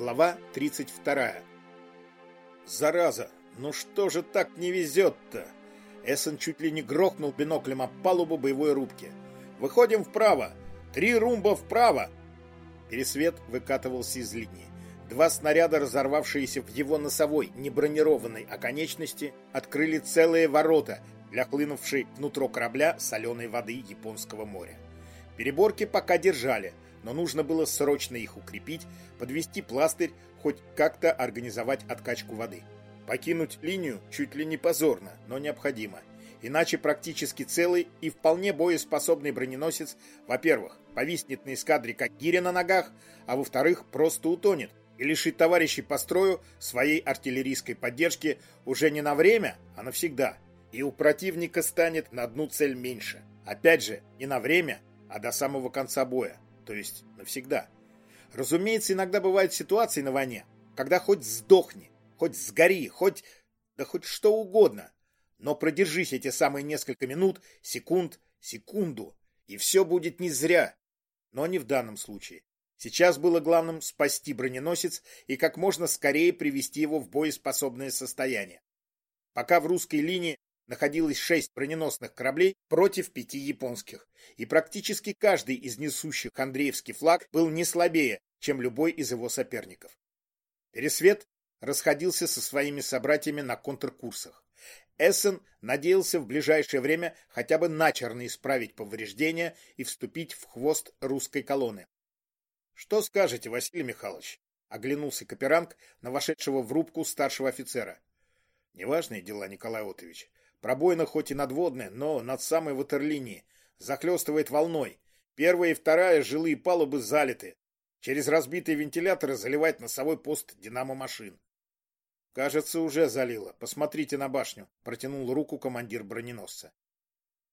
Глава 32. Зараза, ну что же так не везет-то? Эссен чуть ли не грохнул биноклем об палубу боевой рубки. Выходим вправо. Три румба вправо. Пересвет выкатывался из линии. Два снаряда, разорвавшиеся в его носовой, небронированной оконечности, открыли целые ворота для хлынувшей внутрь корабля соленой воды Японского моря. Переборки пока держали, но нужно было срочно их укрепить, подвести пластырь, хоть как-то организовать откачку воды. Покинуть линию чуть ли не позорно, но необходимо. Иначе практически целый и вполне боеспособный броненосец, во-первых, повиснет на эскадре как гиря на ногах, а во-вторых, просто утонет и лишит товарищей по строю своей артиллерийской поддержки уже не на время, а навсегда. И у противника станет на одну цель меньше. Опять же, не на время, а до самого конца боя, то есть навсегда. Разумеется, иногда бывают ситуации на войне, когда хоть сдохни, хоть сгори, хоть... да хоть что угодно, но продержись эти самые несколько минут, секунд, секунду, и все будет не зря. Но не в данном случае. Сейчас было главным спасти броненосец и как можно скорее привести его в боеспособное состояние. Пока в русской линии находилось шесть броненосных кораблей против пяти японских, и практически каждый из несущих Андреевский флаг был не слабее, чем любой из его соперников. Пересвет расходился со своими собратьями на контркурсах. Эссен надеялся в ближайшее время хотя бы начерно исправить повреждения и вступить в хвост русской колонны. «Что скажете, Василий Михайлович?» — оглянулся Каперанг на вошедшего в рубку старшего офицера. «Неважные дела, Николай Отович. Пробоина хоть и надводная, но над самой ватерлинией. Захлестывает волной. Первая и вторая жилые палубы залиты. Через разбитые вентиляторы заливает носовой пост динамо-машин. Кажется, уже залило. Посмотрите на башню, протянул руку командир броненосца.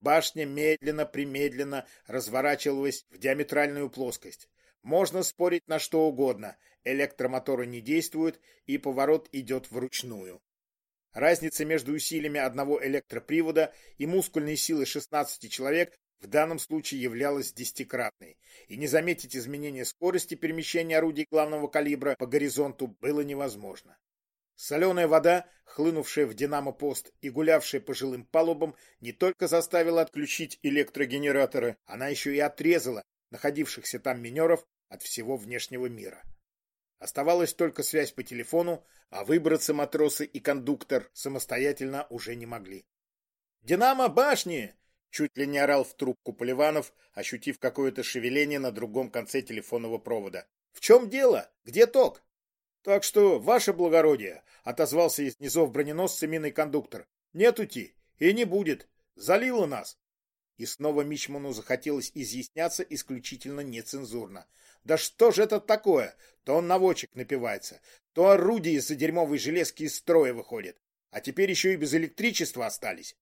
Башня медленно-примедленно разворачивалась в диаметральную плоскость. Можно спорить на что угодно. Электромоторы не действуют, и поворот идет вручную. Разница между усилиями одного электропривода и мускульной силой 16 человек в данном случае являлась десятикратной, и не заметить изменения скорости перемещения орудий главного калибра по горизонту было невозможно. Соленая вода, хлынувшая в динамо-пост и гулявшая по жилым палубам, не только заставила отключить электрогенераторы, она еще и отрезала находившихся там минеров от всего внешнего мира. Оставалась только связь по телефону, а выбраться матросы и кондуктор самостоятельно уже не могли. «Динамо башни!» — чуть ли не орал в трубку Поливанов, ощутив какое-то шевеление на другом конце телефонного провода. «В чем дело? Где ток?» Так что, ваше благородие, отозвался из низов броненосца минный кондуктор. Нет ути и не будет. Залило нас. И снова Мичману захотелось изъясняться исключительно нецензурно. Да что же это такое? То он наводчик напивается, то орудие из-за дерьмовой железки из строя выходит. А теперь еще и без электричества остались.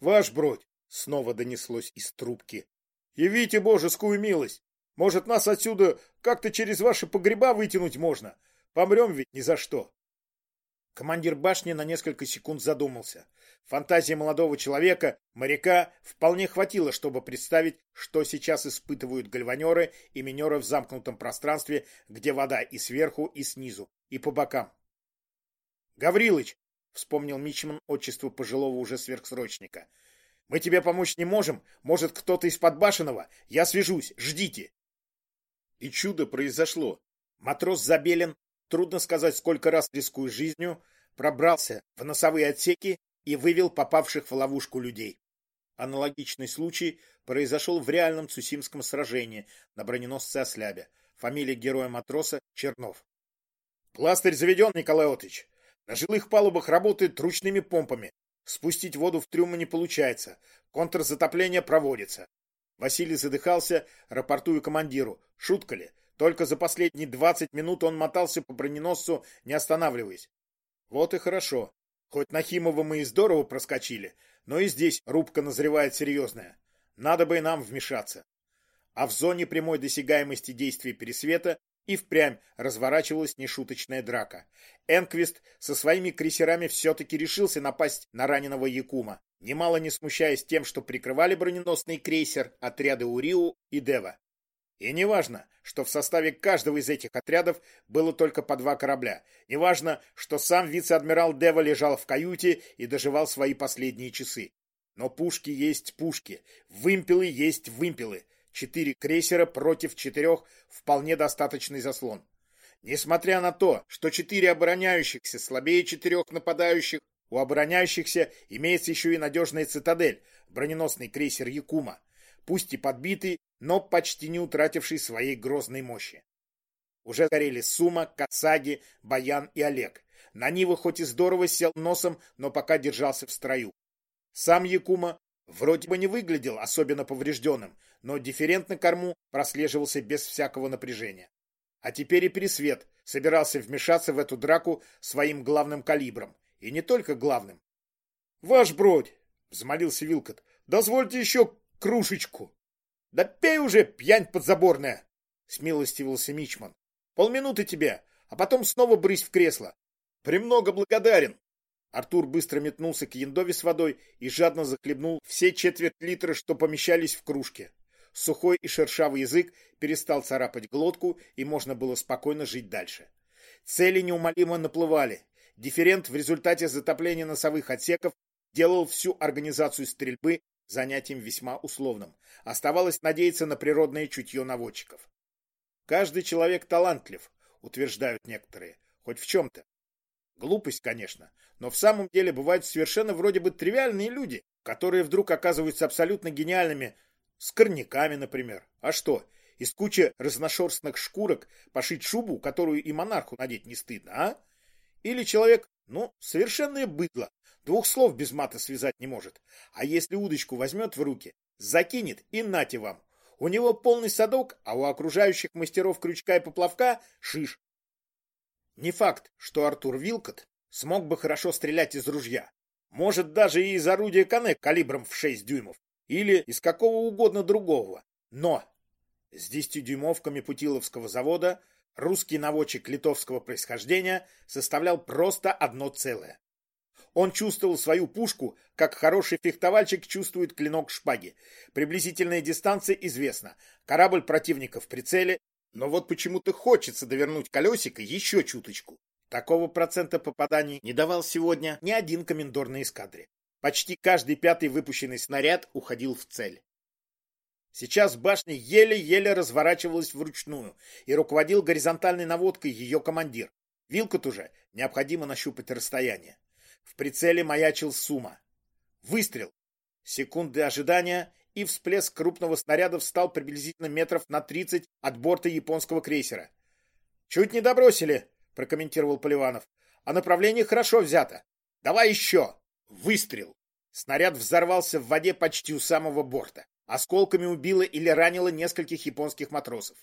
Ваш бродь, снова донеслось из трубки. Явите божескую милость. Может, нас отсюда как-то через ваши погреба вытянуть можно? Помрем ведь ни за что. Командир башни на несколько секунд задумался. Фантазии молодого человека, моряка, вполне хватило, чтобы представить, что сейчас испытывают гальванеры и минеры в замкнутом пространстве, где вода и сверху, и снизу, и по бокам. «Гаврилыч!» — вспомнил Мичман отчество пожилого уже сверхсрочника. «Мы тебе помочь не можем. Может, кто-то из подбашенного? Я свяжусь. Ждите!» И чудо произошло. Матрос Забелин трудно сказать, сколько раз рискуя жизнью, пробрался в носовые отсеки и вывел попавших в ловушку людей. Аналогичный случай произошел в реальном Цусимском сражении на броненосце Ослябе. Фамилия героя-матроса Чернов. Пластырь заведен, Николай Отович. На жилых палубах работает ручными помпами. Спустить воду в трюмы не получается. Контрзатопление проводится. Василий задыхался, рапортуя командиру. Шутка ли? Только за последние двадцать минут он мотался по броненосцу, не останавливаясь. Вот и хорошо. Хоть на Химово мы и здорово проскочили, но и здесь рубка назревает серьезная. Надо бы и нам вмешаться. А в зоне прямой досягаемости действия пересвета и впрямь разворачивалась нешуточная драка. Энквист со своими крейсерами все-таки решился напасть на раненого Якума, немало не смущаясь тем, что прикрывали броненосный крейсер отряды Уриу и Дева. И неважно, что в составе каждого из этих отрядов было только по два корабля. Неважно, что сам вице-адмирал Дева лежал в каюте и доживал свои последние часы. Но пушки есть пушки, вымпелы есть вымпелы. Четыре крейсера против четырех – вполне достаточный заслон. Несмотря на то, что четыре обороняющихся слабее четырех нападающих, у обороняющихся имеется еще и надежная цитадель – броненосный крейсер Якума, пусть и подбитый, но почти не утративший своей грозной мощи. Уже горели Сума, Кацаги, Баян и Олег. На Нива хоть и здорово сел носом, но пока держался в строю. Сам Якума вроде бы не выглядел особенно поврежденным, но дифферент на корму прослеживался без всякого напряжения. А теперь и Пересвет собирался вмешаться в эту драку своим главным калибром. И не только главным. — Ваш бродь! — взмолился Вилкот. — Дозвольте еще кружечку. — Да пей уже, пьянь подзаборная! — смилостивился Мичман. — Полминуты тебе, а потом снова брысь в кресло. — Премного благодарен! Артур быстро метнулся к яндове с водой и жадно захлебнул все четверть литра, что помещались в кружке. Сухой и шершавый язык перестал царапать глотку, и можно было спокойно жить дальше. Цели неумолимо наплывали. Дифферент в результате затопления носовых отсеков делал всю организацию стрельбы занятием весьма условным. Оставалось надеяться на природное чутье наводчиков. Каждый человек талантлив, утверждают некоторые, хоть в чем-то. Глупость, конечно, но в самом деле бывают совершенно вроде бы тривиальные люди, которые вдруг оказываются абсолютно гениальными, с корняками, например. А что, из кучи разношерстных шкурок пошить шубу, которую и монарху надеть не стыдно, а? Или человек, ну, совершенное быдло, двух слов без мата связать не может. А если удочку возьмет в руки, закинет и нате вам. У него полный садок, а у окружающих мастеров крючка и поплавка шиш. Не факт, что Артур Вилкот смог бы хорошо стрелять из ружья. Может, даже и из орудия Канек калибром в 6 дюймов. Или из какого угодно другого. Но с 10-дюймовками Путиловского завода русский наводчик литовского происхождения составлял просто одно целое. Он чувствовал свою пушку, как хороший фехтовальщик чувствует клинок шпаги. Приблизительная дистанция известна. Корабль противника в прицеле, но вот почему-то хочется довернуть колесико еще чуточку. Такого процента попаданий не давал сегодня ни один комендор на эскадре. Почти каждый пятый выпущенный снаряд уходил в цель. Сейчас башня еле-еле разворачивалась вручную, и руководил горизонтальной наводкой ее командир. Вилкот уже необходимо нащупать расстояние. В прицеле маячил Сума. Выстрел. Секунды ожидания, и всплеск крупного снаряда встал приблизительно метров на 30 от борта японского крейсера. «Чуть не добросили», — прокомментировал Поливанов. «А направление хорошо взято. Давай еще!» Выстрел. Снаряд взорвался в воде почти у самого борта. Осколками убило или ранило нескольких японских матросов.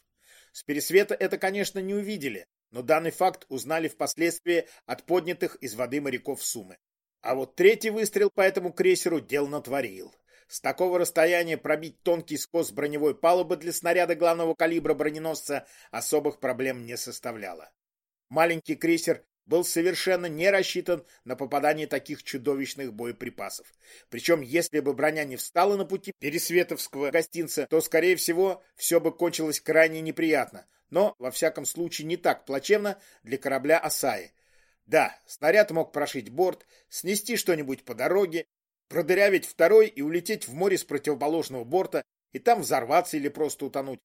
С пересвета это, конечно, не увидели, но данный факт узнали впоследствии от поднятых из воды моряков Сумы. А вот третий выстрел по этому крейсеру дел натворил. С такого расстояния пробить тонкий скос броневой палубы для снаряда главного калибра броненосца особых проблем не составляло. Маленький крейсер был совершенно не рассчитан на попадание таких чудовищных боеприпасов. Причем, если бы броня не встала на пути Пересветовского гостинца, то, скорее всего, все бы кончилось крайне неприятно, но, во всяком случае, не так плачевно для корабля Асаи. Да, снаряд мог прошить борт, снести что-нибудь по дороге, продырявить второй и улететь в море с противоположного борта, и там взорваться или просто утонуть.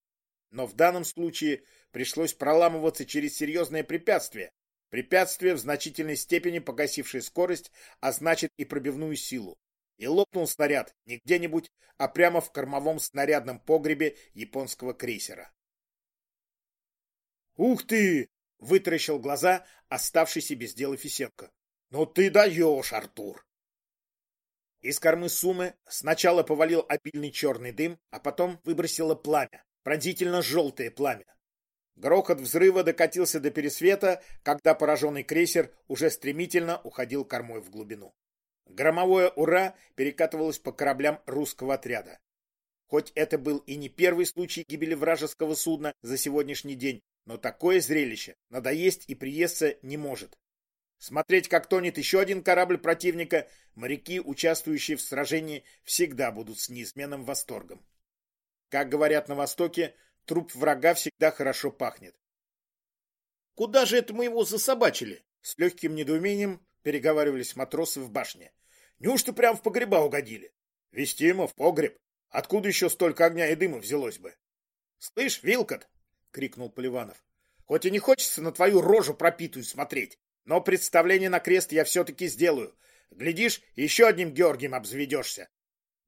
Но в данном случае пришлось проламываться через серьезное препятствие. Препятствие в значительной степени погасившее скорость, а значит и пробивную силу. И лопнул снаряд не где-нибудь, а прямо в кормовом снарядном погребе японского крейсера. «Ух ты!» — вытаращил глаза оставшийся без дела Фисенко. «Ну ты даешь, Артур!» Из кормы Сумы сначала повалил обильный черный дым, а потом выбросило пламя, пронзительно желтое пламя. Грохот взрыва докатился до пересвета, когда пораженный крейсер уже стремительно уходил кормой в глубину. Громовое «Ура» перекатывалось по кораблям русского отряда. Хоть это был и не первый случай гибели вражеского судна за сегодняшний день, но такое зрелище надоесть и приесться не может. Смотреть, как тонет еще один корабль противника, моряки, участвующие в сражении, всегда будут с неизменным восторгом. Как говорят на Востоке, Труп врага всегда хорошо пахнет. «Куда же это мы его засобачили?» С легким недоумением переговаривались матросы в башне. «Неужто прям в погреба угодили?» «Вести ему в погреб. Откуда еще столько огня и дыма взялось бы?» «Слышь, Вилкот!» — крикнул Поливанов. «Хоть и не хочется на твою рожу пропитую смотреть, но представление на крест я все-таки сделаю. Глядишь, еще одним Георгием обзаведешься.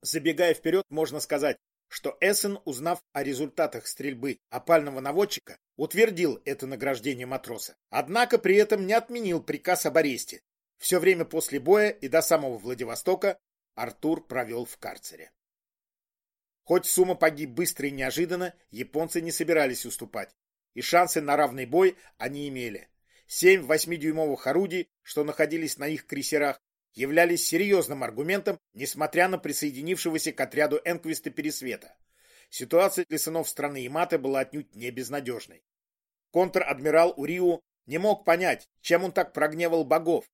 Забегая вперед, можно сказать, что Эссен, узнав о результатах стрельбы опального наводчика, утвердил это награждение матроса. Однако при этом не отменил приказ об аресте. Все время после боя и до самого Владивостока Артур провел в карцере. Хоть Сумма погиб быстро и неожиданно, японцы не собирались уступать, и шансы на равный бой они имели. Семь восьмидюймовых орудий, что находились на их крейсерах, являлись серьезным аргументом, несмотря на присоединившегося к отряду Энквиста Пересвета. Ситуация для сынов страны Ямато была отнюдь не безнадежной. Контр-адмирал Уриу не мог понять, чем он так прогневал богов.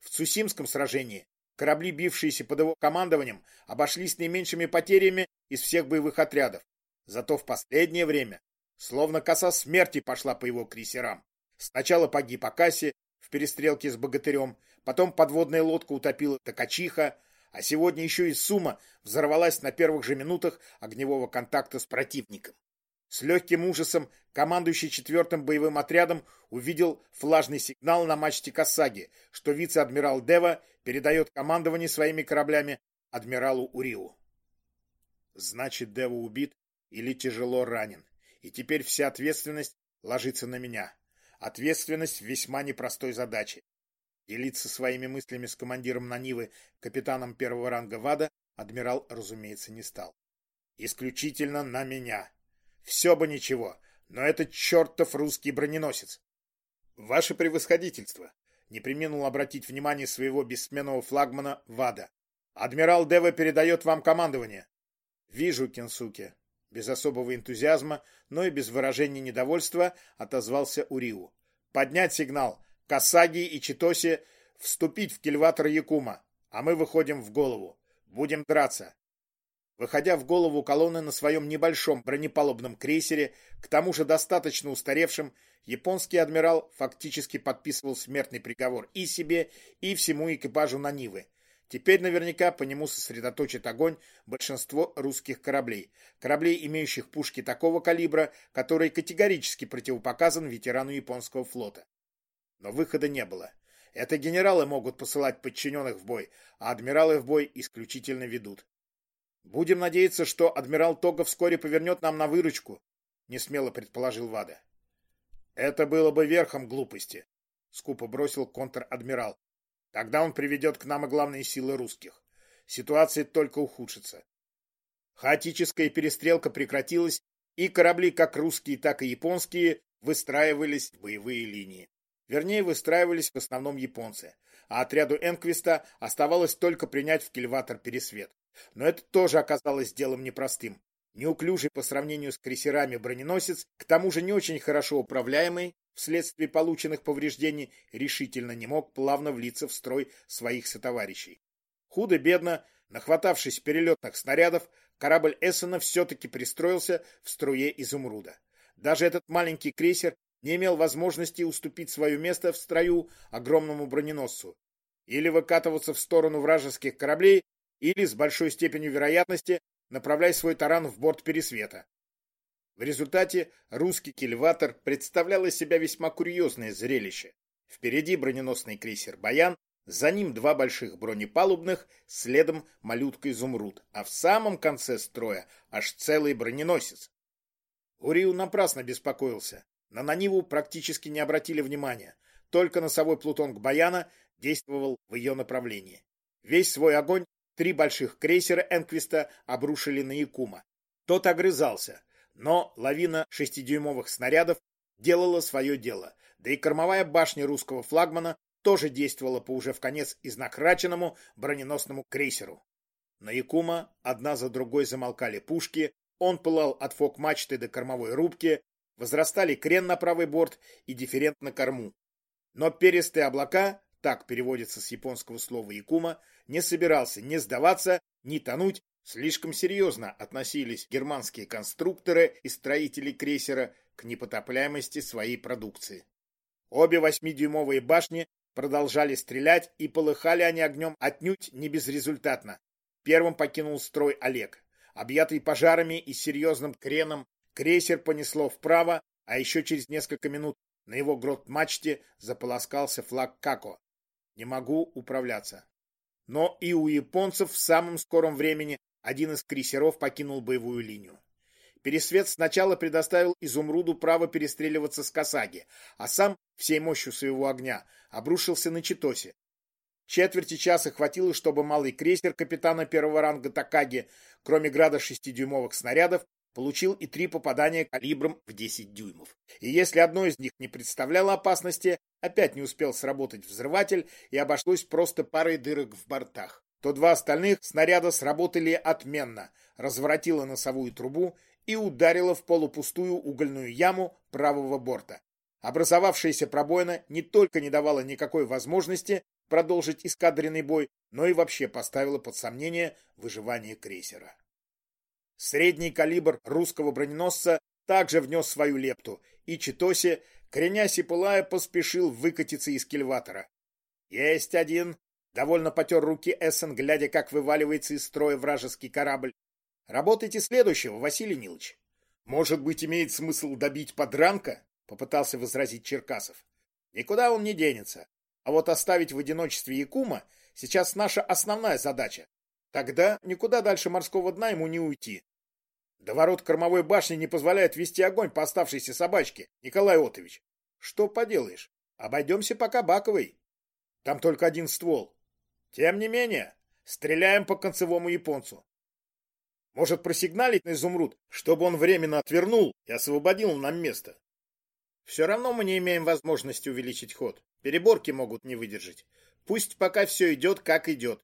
В Цусимском сражении корабли, бившиеся под его командованием, обошлись наименьшими потерями из всех боевых отрядов. Зато в последнее время словно коса смерти пошла по его крейсерам. Сначала погиб Акаси в перестрелке с богатырем, Потом подводная лодка утопила Токачиха, а сегодня еще и Сума взорвалась на первых же минутах огневого контакта с противником. С легким ужасом командующий четвертым боевым отрядом увидел флажный сигнал на мачте Касаги, что вице-адмирал Дева передает командование своими кораблями адмиралу Уриу. Значит, Дева убит или тяжело ранен, и теперь вся ответственность ложится на меня. Ответственность весьма непростой задаче. Делиться своими мыслями с командиром Нанивы, капитаном первого ранга ВАДА, адмирал, разумеется, не стал. Исключительно на меня. Все бы ничего, но это чертов русский броненосец. Ваше превосходительство, не применул обратить внимание своего бессменного флагмана ВАДА. Адмирал Дева передает вам командование. Вижу, Кенсуке. Без особого энтузиазма, но и без выражения недовольства отозвался Уриу. Поднять сигнал. Касаги и Читоси вступить в кильватор Якума, а мы выходим в голову. Будем драться. Выходя в голову колонны на своем небольшом бронепалубном крейсере, к тому же достаточно устаревшим, японский адмирал фактически подписывал смертный приговор и себе, и всему экипажу Нанивы. Теперь наверняка по нему сосредоточит огонь большинство русских кораблей, кораблей, имеющих пушки такого калибра, который категорически противопоказан ветерану японского флота. Но выхода не было. Это генералы могут посылать подчиненных в бой, а адмиралы в бой исключительно ведут. Будем надеяться, что адмирал Тога вскоре повернет нам на выручку, несмело предположил Вада. Это было бы верхом глупости, скупо бросил контр-адмирал. Тогда он приведет к нам и главные силы русских. Ситуация только ухудшится. Хаотическая перестрелка прекратилась, и корабли, как русские, так и японские, выстраивались в боевые линии. Вернее, выстраивались в основном японцы, а отряду Энквиста оставалось только принять в кильватор пересвет. Но это тоже оказалось делом непростым. Неуклюжий по сравнению с крейсерами броненосец, к тому же не очень хорошо управляемый, вследствие полученных повреждений, решительно не мог плавно влиться в строй своих сотоварищей. Худо-бедно, нахватавшись перелетных снарядов, корабль Эссена все-таки пристроился в струе изумруда. Даже этот маленький крейсер не имел возможности уступить свое место в строю огромному броненосцу. Или выкатываться в сторону вражеских кораблей, или с большой степенью вероятности направлять свой таран в борт Пересвета. В результате русский кильватор представлял из себя весьма курьезное зрелище. Впереди броненосный крейсер «Баян», за ним два больших бронепалубных, следом малютка «Изумруд», а в самом конце строя аж целый броненосец. Уриу напрасно беспокоился. На Наниву практически не обратили внимания. Только носовой плутонг Баяна действовал в ее направлении. Весь свой огонь три больших крейсера Энквиста обрушили на Якума. Тот огрызался, но лавина шестидюймовых снарядов делала свое дело, да и кормовая башня русского флагмана тоже действовала по уже в конец изнакраченному броненосному крейсеру. На Якума одна за другой замолкали пушки, он пылал от фок-мачты до кормовой рубки, Возрастали крен на правый борт и дифферент на корму. Но перистые облака, так переводится с японского слова якума, не собирался ни сдаваться, ни тонуть, Слишком серьезно относились германские конструкторы и строители крейсера к непотопляемости своей продукции. Обе восьмидюймовые башни продолжали стрелять, и полыхали они огнем отнюдь не безрезультатно. Первым покинул строй Олег. Объятый пожарами и серьезным креном, крейсер понесло вправо, а еще через несколько минут на его грот-мачте заполоскался флаг Како. Не могу управляться. Но и у японцев в самом скором времени один из крейсеров покинул боевую линию. Пересвет сначала предоставил Изумруду право перестреливаться с Касаги, а сам всей мощью своего огня обрушился на Читосе. Четверти часа хватило, чтобы малый крейсер капитана первого ранга Такаги, кроме града шестидюймовых снарядов, получил и три попадания калибром в 10 дюймов. И если одно из них не представляло опасности, опять не успел сработать взрыватель и обошлось просто парой дырок в бортах то два остальных снаряда сработали отменно, разворотило носовую трубу и ударило в полупустую угольную яму правого борта. Образовавшаяся пробоина не только не давала никакой возможности продолжить эскадренный бой, но и вообще поставила под сомнение выживание крейсера. Средний калибр русского броненосца также внес свою лепту, и Читоси, кренясь и пылая, поспешил выкатиться из кильватора. «Есть один!» Довольно потер руки Эссен, глядя, как вываливается из строя вражеский корабль. Работайте следующего, Василий Нилович. Может быть, имеет смысл добить подранка? Попытался возразить Черкасов. Никуда он не денется. А вот оставить в одиночестве Якума сейчас наша основная задача. Тогда никуда дальше морского дна ему не уйти. До ворот кормовой башни не позволяет вести огонь по оставшейся собачке, Николай Отович. Что поделаешь? Обойдемся пока Баковой. Там только один ствол. Тем не менее, стреляем по концевому японцу. Может просигналить на изумруд, чтобы он временно отвернул и освободил нам место. Все равно мы не имеем возможности увеличить ход. Переборки могут не выдержать. Пусть пока все идет, как идет.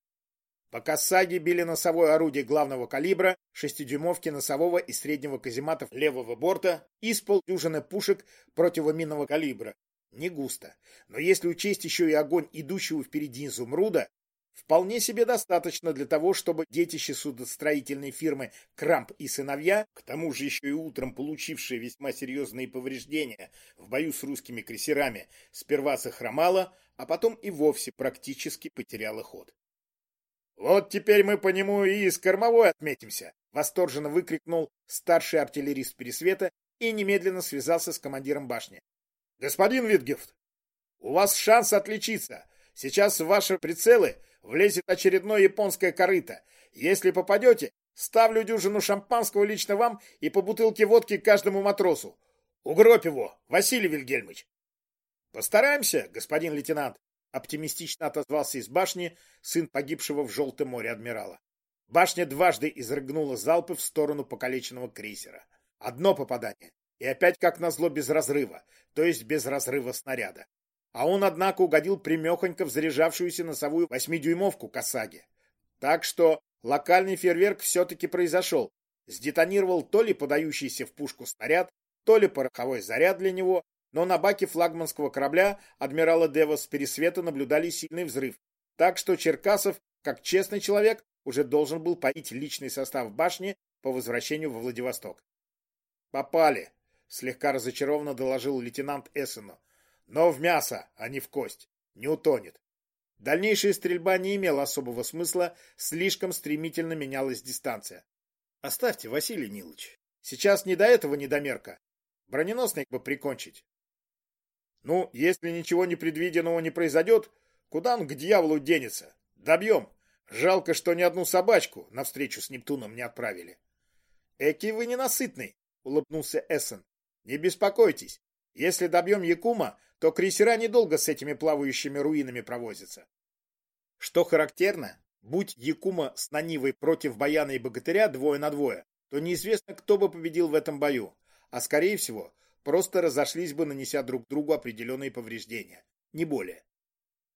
Пока саги били носовое орудие главного калибра, шестидюймовки носового и среднего казематов левого борта и с полдюжины пушек противоминного калибра. Не густо. Но если учесть еще и огонь идущего впереди изумруда, Вполне себе достаточно для того, чтобы детище судостроительной фирмы «Крамп и сыновья», к тому же еще и утром получившие весьма серьезные повреждения в бою с русскими крейсерами, сперва захромало, а потом и вовсе практически потеряло ход. «Вот теперь мы по нему и с кормовой отметимся!» — восторженно выкрикнул старший артиллерист Пересвета и немедленно связался с командиром башни. «Господин Витгефт, у вас шанс отличиться. Сейчас в ваши прицелы влезет очередное японское корыто. Если попадете, ставлю дюжину шампанского лично вам и по бутылке водки каждому матросу. Угробь его, Василий Вильгельмович. Постараемся, господин лейтенант, оптимистично отозвался из башни сын погибшего в Желтом море адмирала. Башня дважды изрыгнула залпы в сторону покалеченного крейсера. Одно попадание. И опять как назло без разрыва, то есть без разрыва снаряда а он, однако, угодил примехонько в заряжавшуюся носовую восьмидюймовку Касаги. Так что локальный фейерверк все-таки произошел. Сдетонировал то ли подающийся в пушку снаряд, то ли пороховой заряд для него, но на баке флагманского корабля адмирала Дева с пересвета наблюдали сильный взрыв. Так что Черкасов, как честный человек, уже должен был поить личный состав башни по возвращению во Владивосток. «Попали!» — слегка разочарованно доложил лейтенант Эссену но в мясо, а не в кость. Не утонет. Дальнейшая стрельба не имела особого смысла, слишком стремительно менялась дистанция. Оставьте, Василий Нилович. Сейчас не до этого недомерка. Броненосник бы прикончить. Ну, если ничего непредвиденного не произойдет, куда он к дьяволу денется? Добьем. Жалко, что ни одну собачку навстречу с Нептуном не отправили. Эки вы ненасытный, улыбнулся Эссен. Не беспокойтесь. Если добьем Якума, то крейсера недолго с этими плавающими руинами провозятся. Что характерно, будь Якума с Нанивой против Баяна и Богатыря двое на двое, то неизвестно, кто бы победил в этом бою, а скорее всего, просто разошлись бы, нанеся друг другу определенные повреждения, не более.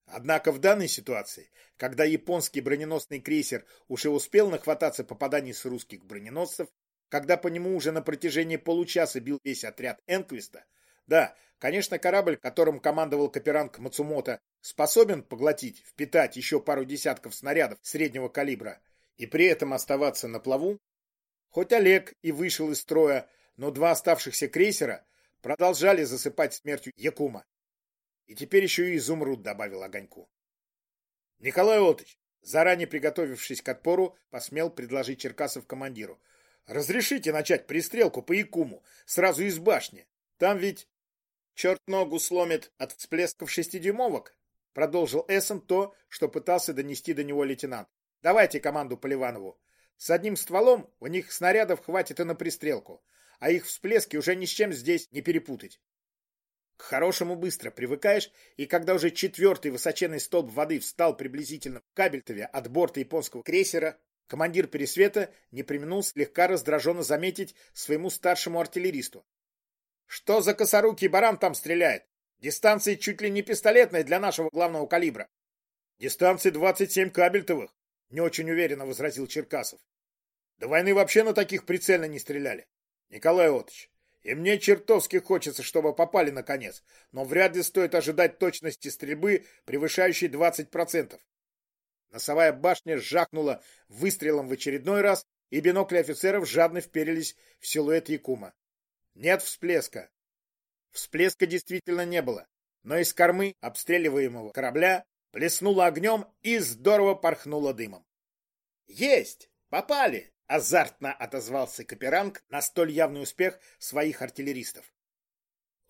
Однако в данной ситуации, когда японский броненосный крейсер уже успел нахвататься попаданий с русских броненосцев, когда по нему уже на протяжении получаса бил весь отряд Энквиста, да, конечно, корабль, которым командовал Каперанг Мацумото, способен поглотить, впитать еще пару десятков снарядов среднего калибра. и при этом оставаться на плаву, хоть Олег и вышел из строя, но два оставшихся крейсера продолжали засыпать смертью Якума. И теперь еще и изумруд добавил огоньку. Николай Отыч, заранее приготовившись к отпору, посмел предложить Черкасов командиру. «Разрешите начать пристрелку по Якуму, сразу из башни. Там ведь черт ногу сломит от всплесков шестидюймовок», продолжил Эссен то, что пытался донести до него лейтенант. «Давайте команду Поливанову. С одним стволом у них снарядов хватит и на пристрелку, а их всплески уже ни с чем здесь не перепутать. К хорошему быстро привыкаешь, и когда уже четвертый высоченный столб воды встал приблизительно в Кабельтове от борта японского крейсера, командир Пересвета не применул слегка раздраженно заметить своему старшему артиллеристу. «Что за косорукий баран там стреляет? Дистанция чуть ли не пистолетная для нашего главного калибра». «Дистанция 27 кабельтовых», — не очень уверенно возразил Черкасов. «До войны вообще на таких прицельно не стреляли. Николай Отович, и мне чертовски хочется, чтобы попали наконец, но вряд ли стоит ожидать точности стрельбы, превышающей 20%. Носовая башня сжахнула выстрелом в очередной раз, и бинокли офицеров жадно вперились в силуэт Якума. Нет всплеска. Всплеска действительно не было, но из кормы обстреливаемого корабля плеснуло огнем и здорово порхнуло дымом. «Есть! Попали!» Азартно отозвался Каперанг на столь явный успех своих артиллеристов.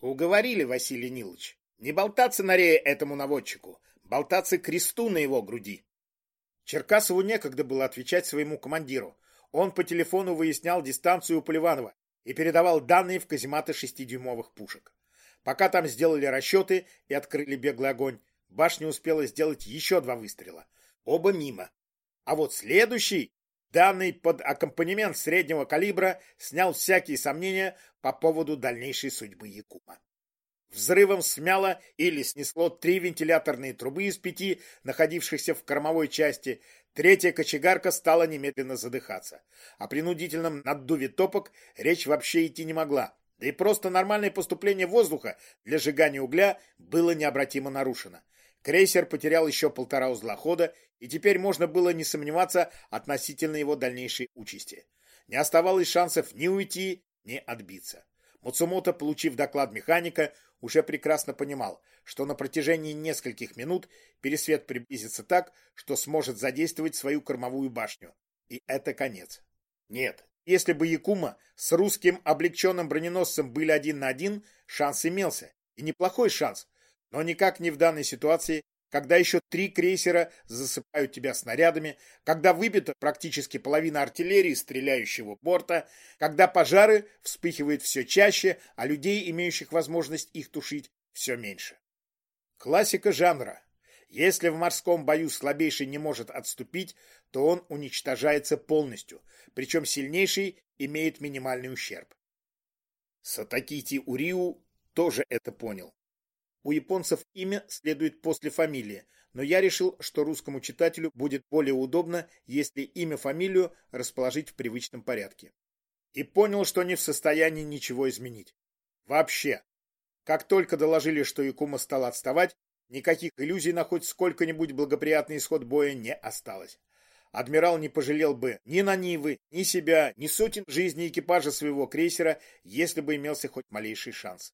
Уговорили, Василий Нилович, не болтаться на рее этому наводчику, болтаться кресту на его груди. Черкасову некогда было отвечать своему командиру. Он по телефону выяснял дистанцию у Поливанова и передавал данные в казематы шестидюймовых пушек. Пока там сделали расчеты и открыли беглый огонь, башня успела сделать еще два выстрела. Оба мимо. А вот следующий Данный под аккомпанемент среднего калибра снял всякие сомнения по поводу дальнейшей судьбы Якума. Взрывом смяло или снесло три вентиляторные трубы из пяти, находившихся в кормовой части. Третья кочегарка стала немедленно задыхаться. О принудительном наддуве топок речь вообще идти не могла. Да и просто нормальное поступление воздуха для сжигания угля было необратимо нарушено. Крейсер потерял еще полтора узла хода, и теперь можно было не сомневаться относительно его дальнейшей участи. Не оставалось шансов ни уйти, ни отбиться. Муцумото, получив доклад механика, уже прекрасно понимал, что на протяжении нескольких минут пересвет приблизится так, что сможет задействовать свою кормовую башню. И это конец. Нет, если бы Якума с русским облегченным броненосцем были один на один, шанс имелся. И неплохой шанс – но никак не в данной ситуации, когда еще три крейсера засыпают тебя снарядами, когда выбита практически половина артиллерии стреляющего борта, когда пожары вспыхивают все чаще, а людей, имеющих возможность их тушить, все меньше. Классика жанра. Если в морском бою слабейший не может отступить, то он уничтожается полностью, причем сильнейший имеет минимальный ущерб. Сатакити Уриу тоже это понял. У японцев имя следует после фамилии, но я решил, что русскому читателю будет более удобно, если имя-фамилию расположить в привычном порядке. И понял, что не в состоянии ничего изменить. Вообще. Как только доложили, что Якума стал отставать, никаких иллюзий на хоть сколько-нибудь благоприятный исход боя не осталось. Адмирал не пожалел бы ни на Нивы, ни себя, ни сотен жизней экипажа своего крейсера, если бы имелся хоть малейший шанс.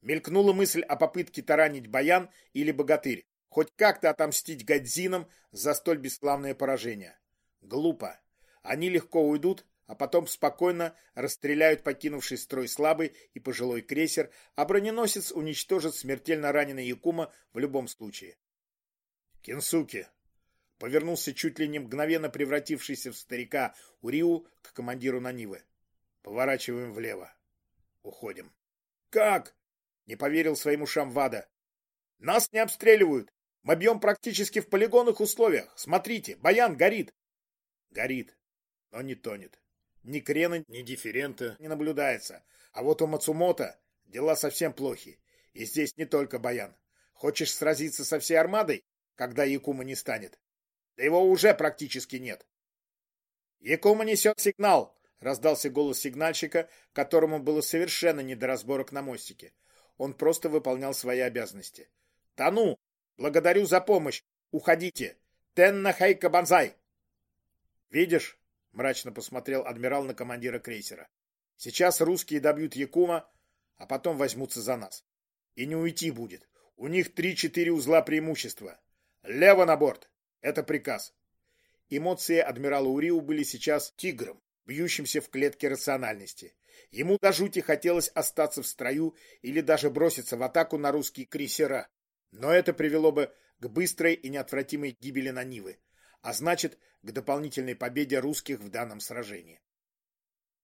Мелькнула мысль о попытке таранить Баян или Богатырь, хоть как-то отомстить Гадзинам за столь бесславное поражение. Глупо. Они легко уйдут, а потом спокойно расстреляют покинувший строй слабый и пожилой крейсер, а броненосец уничтожит смертельно раненый Якума в любом случае. Кенсуки повернулся чуть ли не мгновенно превратившийся в старика Уриу к командиру Нанивы. Поворачиваем влево. Уходим. Как? Не поверил своим ушам Вада. Нас не обстреливают. Мы бьем практически в полигонных условиях. Смотрите, баян горит. Горит, но не тонет. Ни крена, ни дифферента не наблюдается. А вот у Мацумото дела совсем плохи. И здесь не только баян. Хочешь сразиться со всей армадой, когда Якума не станет? Да его уже практически нет. Якума несет сигнал, раздался голос сигнальщика, которому было совершенно не до разборок на мостике. Он просто выполнял свои обязанности. «Тану! Благодарю за помощь! Уходите! Тенна Хайка Банзай!» Видишь? Мрачно посмотрел адмирал на командира крейсера. Сейчас русские добьют Якума, а потом возьмутся за нас. И не уйти будет. У них три-четыре узла преимущества. Лево на борт. Это приказ. Эмоции адмирала Уриу были сейчас тигром, бьющимся в клетке рациональности. Ему до жути хотелось остаться в строю или даже броситься в атаку на русские крейсера. Но это привело бы к быстрой и неотвратимой гибели на Нивы, а значит, к дополнительной победе русских в данном сражении.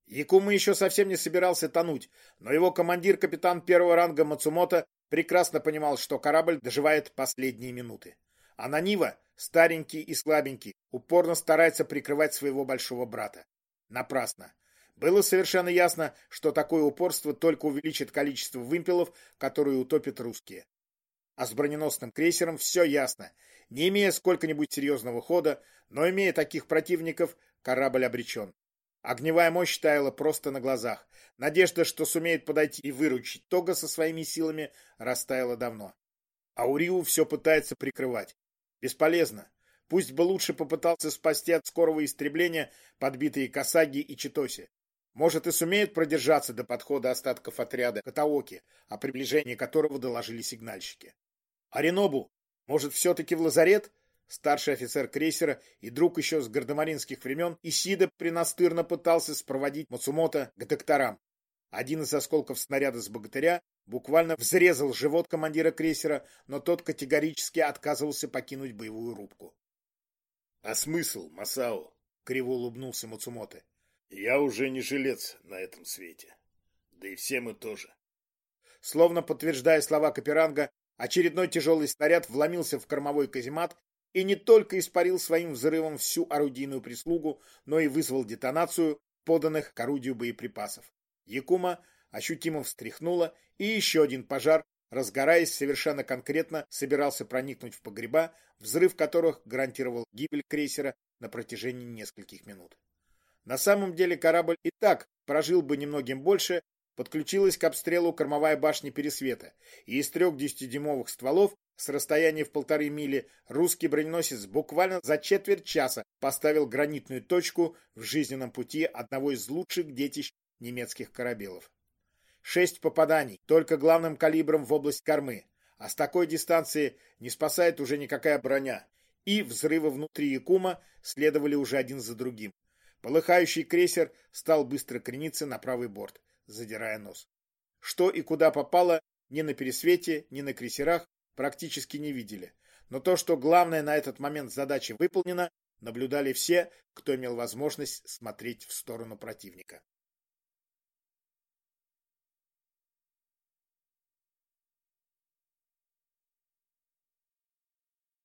Якума еще совсем не собирался тонуть, но его командир, капитан первого ранга Мацумото, прекрасно понимал, что корабль доживает последние минуты. А Нанива, старенький и слабенький, упорно старается прикрывать своего большого брата. Напрасно. Было совершенно ясно, что такое упорство только увеличит количество вымпелов, которые утопят русские. А с броненосным крейсером все ясно. Не имея сколько-нибудь серьезного хода, но имея таких противников, корабль обречен. Огневая мощь таяла просто на глазах. Надежда, что сумеет подойти и выручить Тога со своими силами, растаяла давно. А Уриу все пытается прикрывать. Бесполезно. Пусть бы лучше попытался спасти от скорого истребления подбитые Касаги и Читоси. Может, и сумеют продержаться до подхода остатков отряда Катаоки, о приближении которого доложили сигнальщики. Аринобу, может, все-таки в лазарет? Старший офицер крейсера и друг еще с гардемаринских времен Исида принастырно пытался спроводить Мацумото к докторам. Один из осколков снаряда с богатыря буквально взрезал живот командира крейсера, но тот категорически отказывался покинуть боевую рубку. — А смысл, Масао? — криво улыбнулся Мацумото. Я уже не жилец на этом свете. Да и все мы тоже. Словно подтверждая слова Каперанга, очередной тяжелый снаряд вломился в кормовой каземат и не только испарил своим взрывом всю орудийную прислугу, но и вызвал детонацию поданных к орудию боеприпасов. Якума ощутимо встряхнула, и еще один пожар, разгораясь совершенно конкретно, собирался проникнуть в погреба, взрыв которых гарантировал гибель крейсера на протяжении нескольких минут. На самом деле корабль и так прожил бы немногим больше, подключилась к обстрелу кормовая башня Пересвета, и из трех десятидюймовых стволов с расстояния в полторы мили русский броненосец буквально за четверть часа поставил гранитную точку в жизненном пути одного из лучших детищ немецких корабелов. Шесть попаданий, только главным калибром в область кормы, а с такой дистанции не спасает уже никакая броня, и взрывы внутри Якума следовали уже один за другим. Полыхающий крейсер стал быстро крениться на правый борт, задирая нос. Что и куда попало, ни на пересвете, ни на крейсерах практически не видели. Но то, что главное на этот момент задача выполнена, наблюдали все, кто имел возможность смотреть в сторону противника.